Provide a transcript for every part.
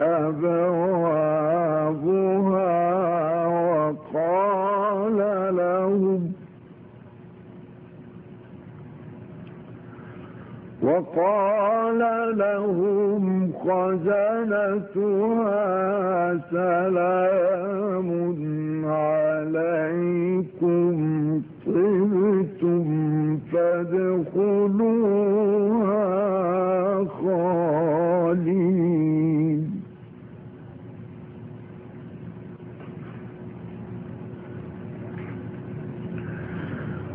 أبوابها وقال لهم وقال لهم خزنتها سلام عليكم طبتم فادخلوها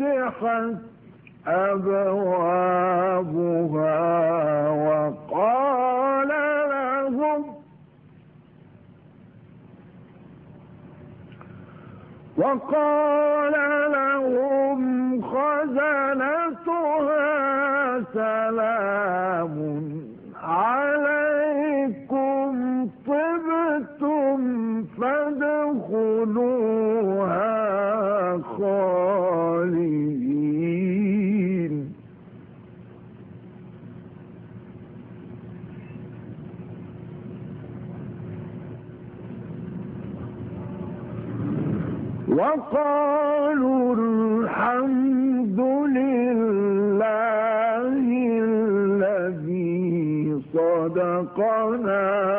وفتحت أبوابها وقال لهم وقال لهم خزنتها سلام عليكم طبتم فادخلوها وقالوا الحمد لله الذي صدقنا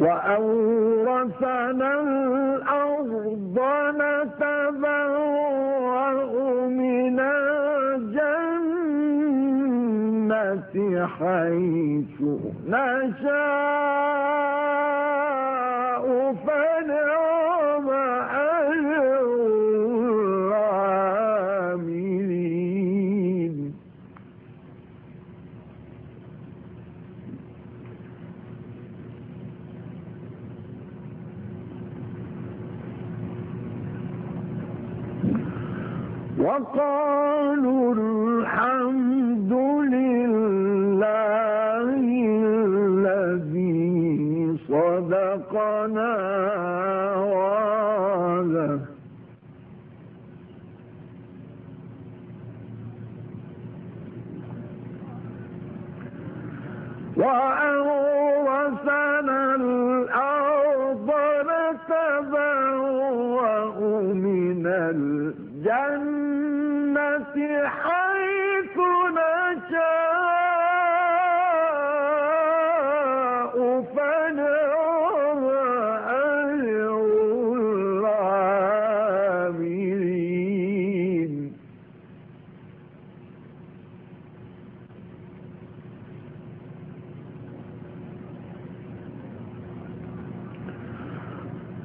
وأورثنا الأرض حيث نشاء فنعم أجر العاملين. وقالوا الحمد لله وأورثنا